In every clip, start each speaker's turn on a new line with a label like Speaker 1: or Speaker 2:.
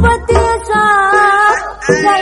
Speaker 1: 我的家。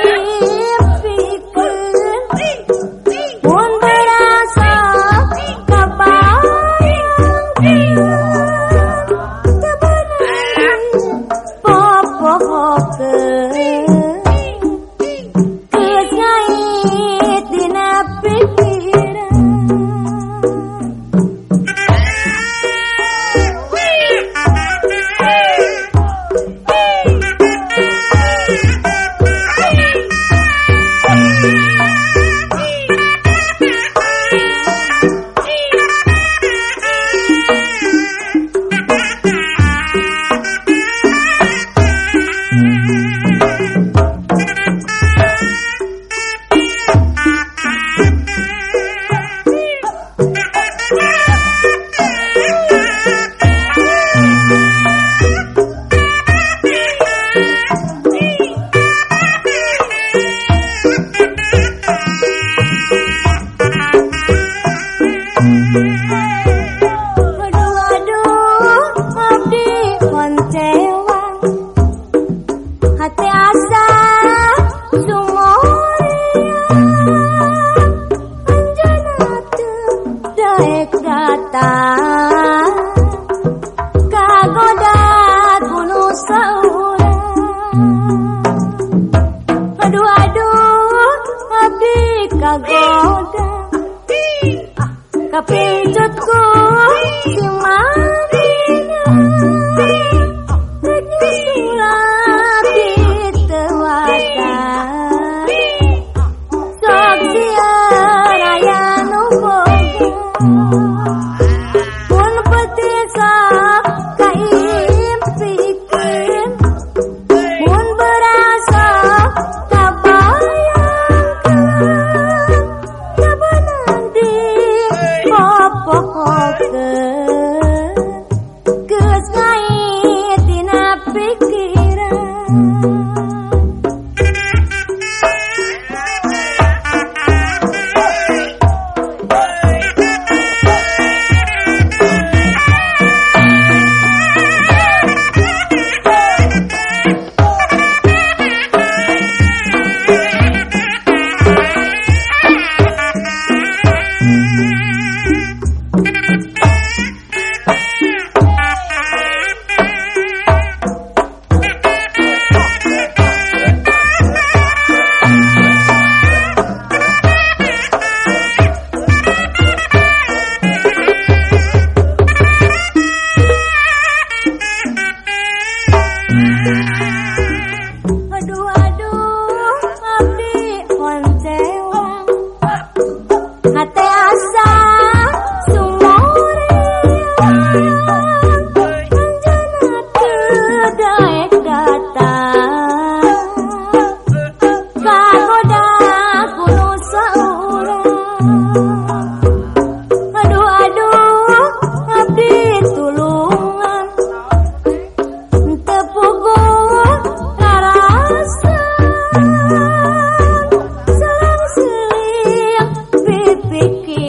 Speaker 1: Okay.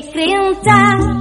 Speaker 1: Fikri entah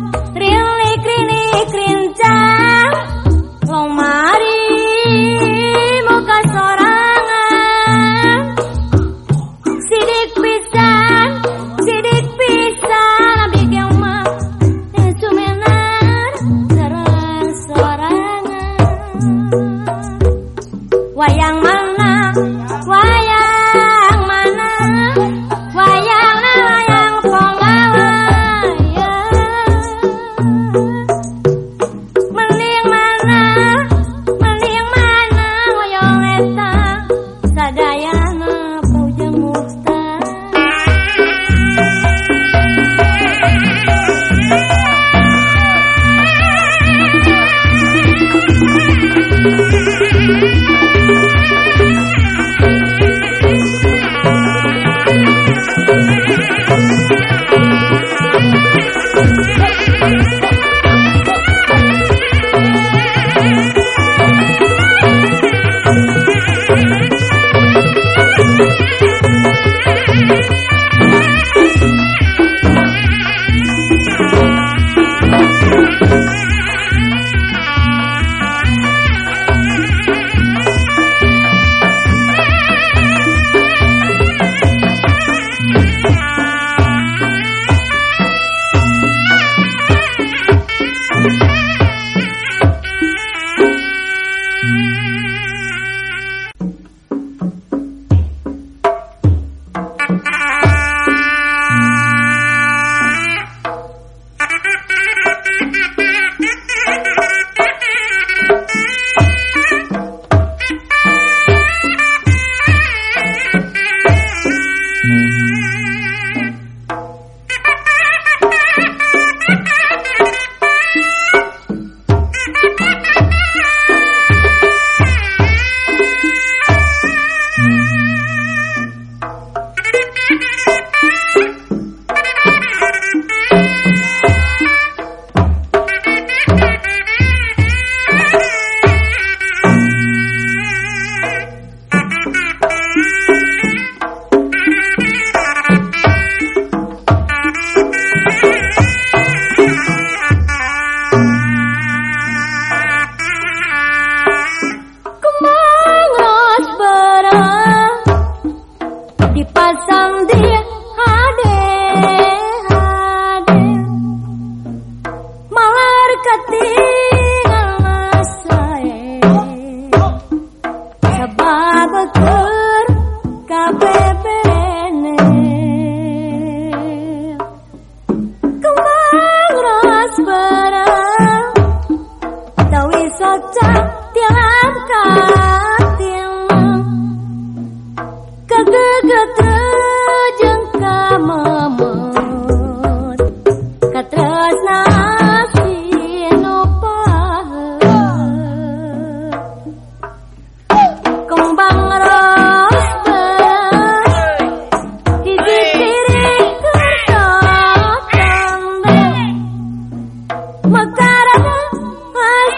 Speaker 1: contara a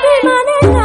Speaker 1: esta.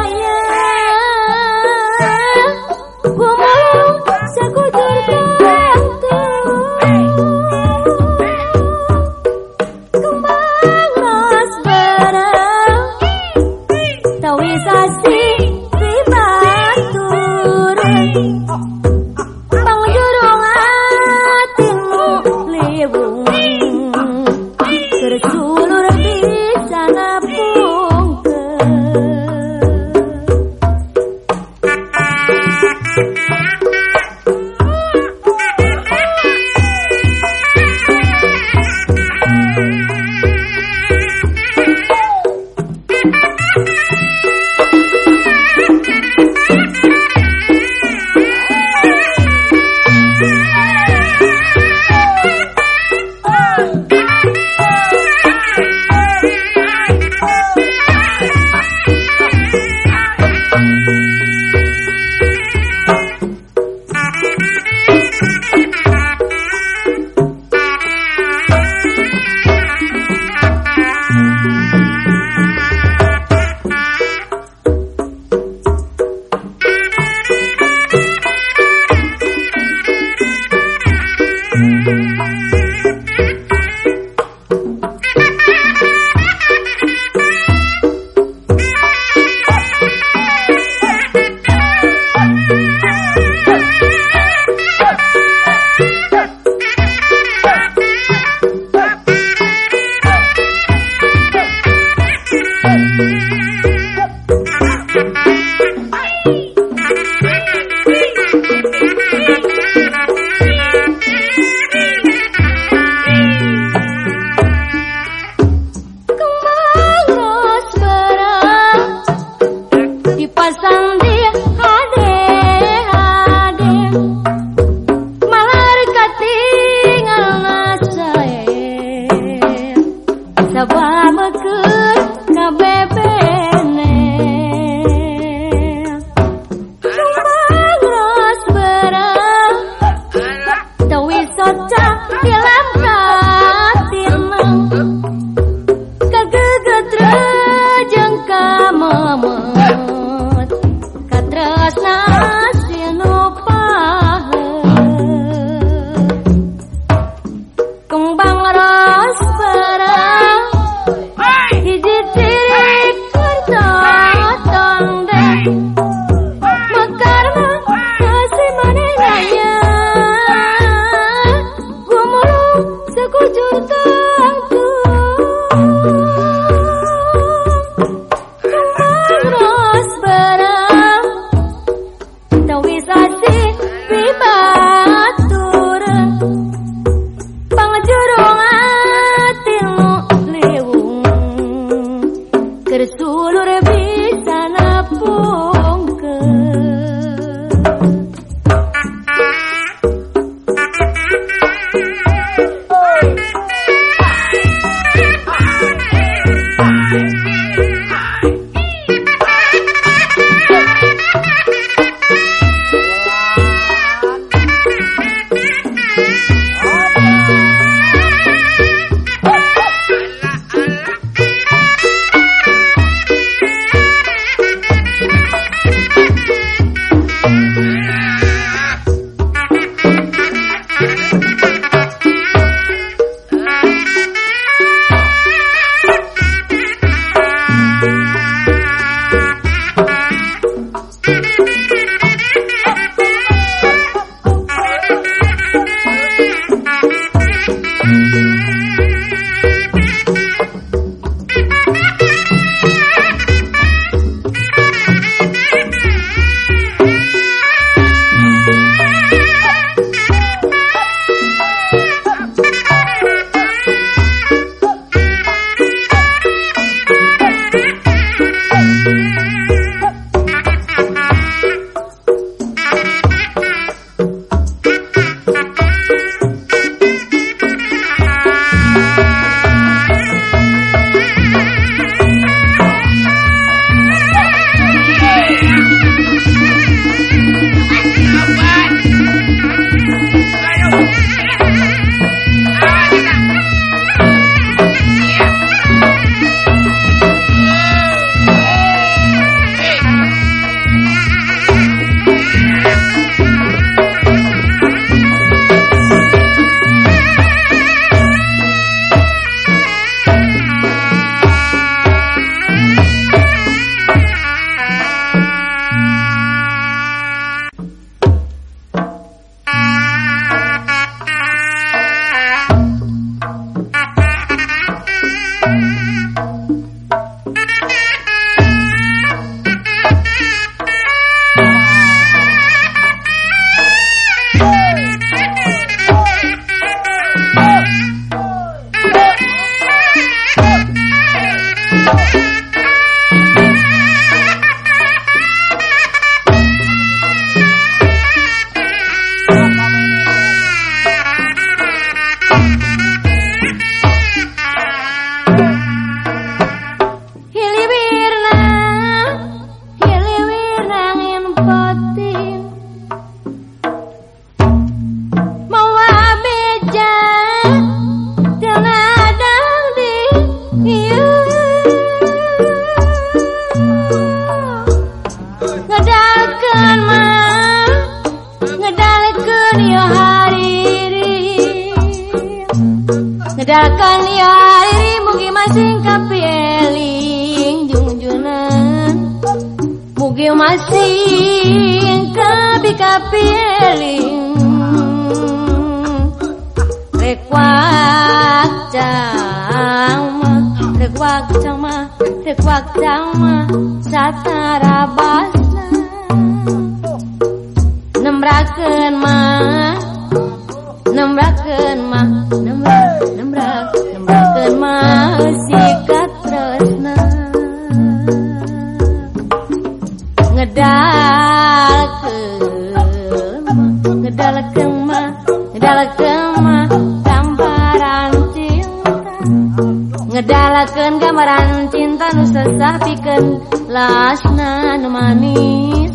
Speaker 1: ngedalakan gambaran cinta nu Nusasa piken lasna nu manis.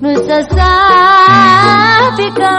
Speaker 1: Nu Nusasa piken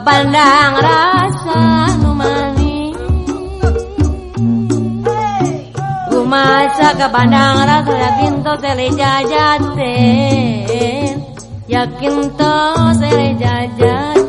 Speaker 1: Kapaldang rasa numani Kumaca kapaldang rasa yakin to sele jajaten. Yakin to sele jajaten.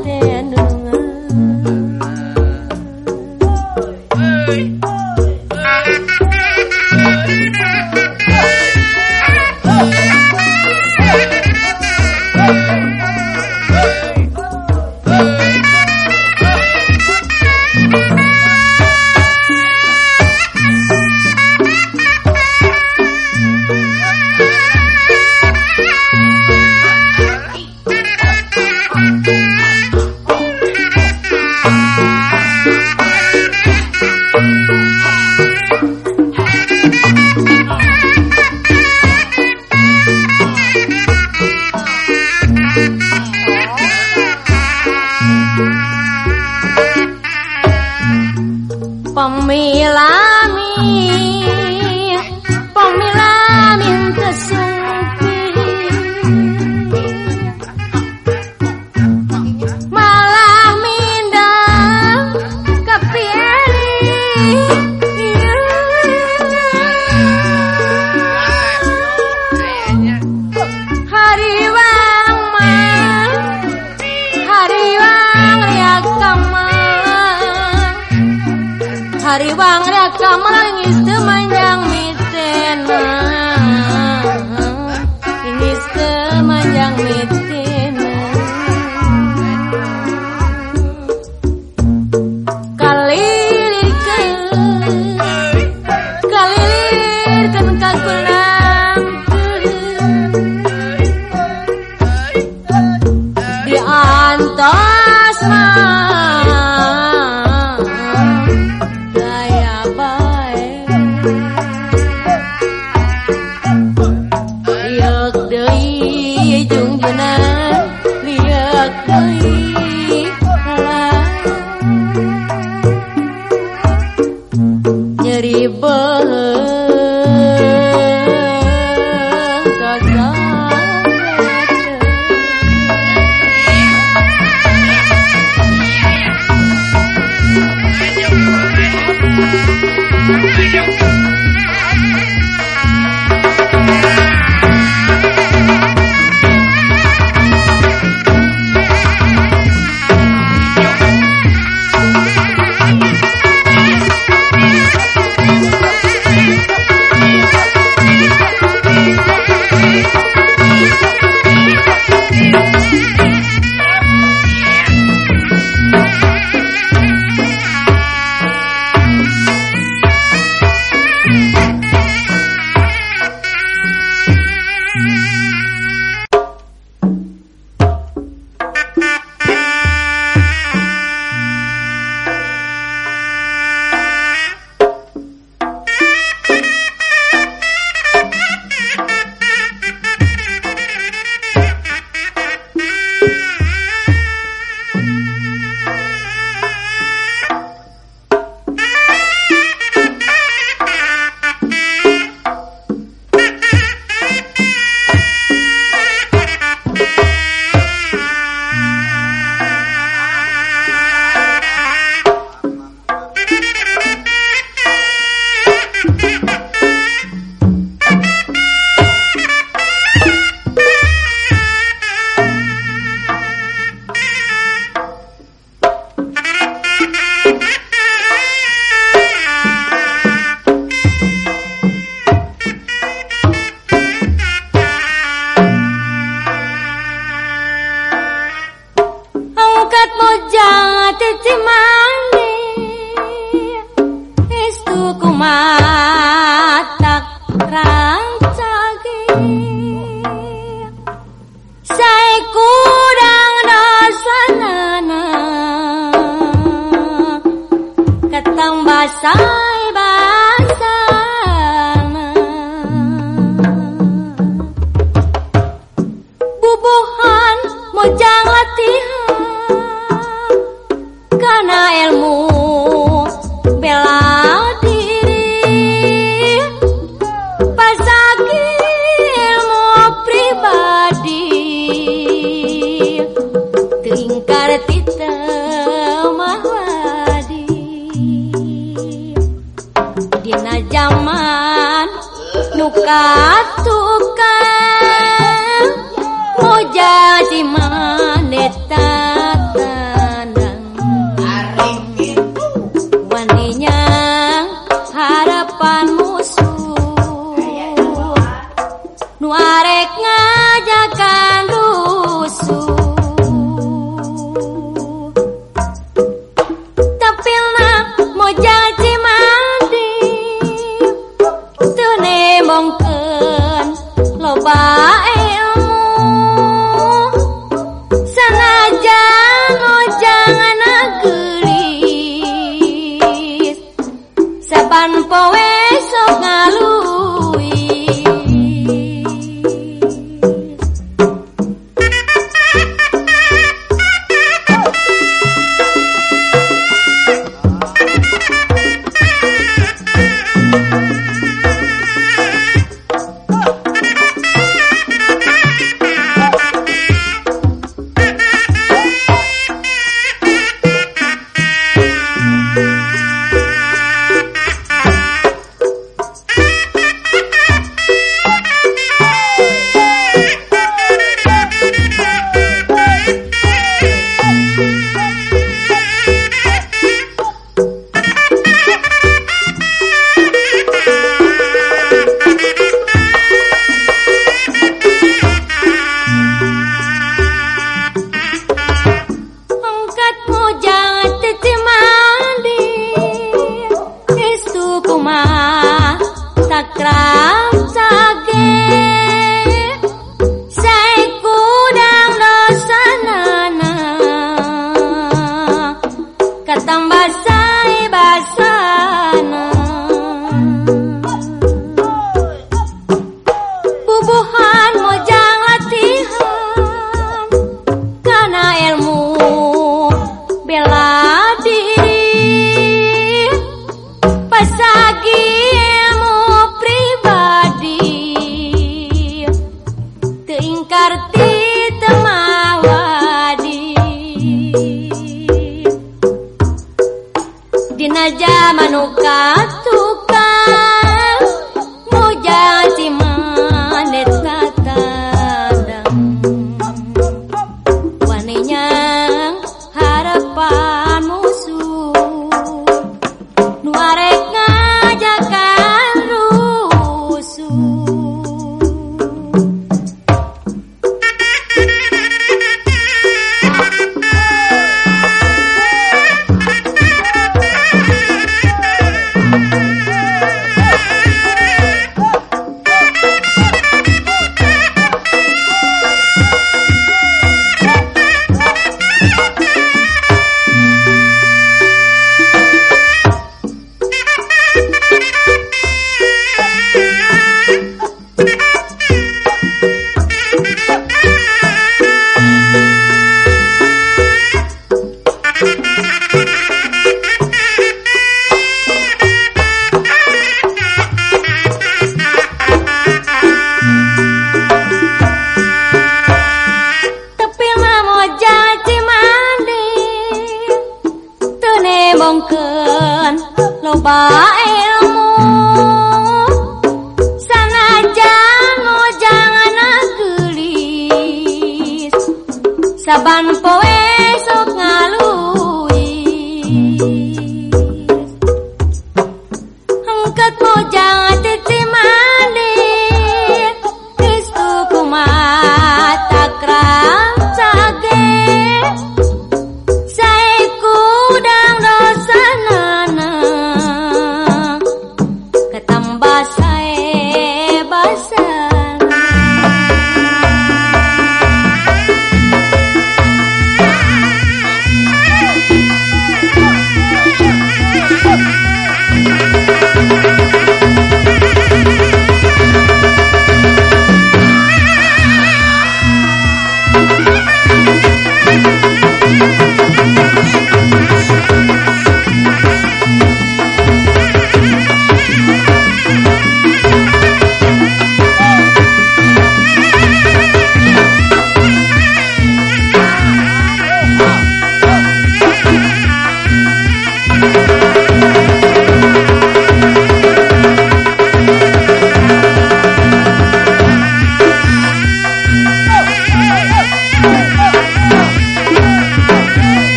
Speaker 1: Ah.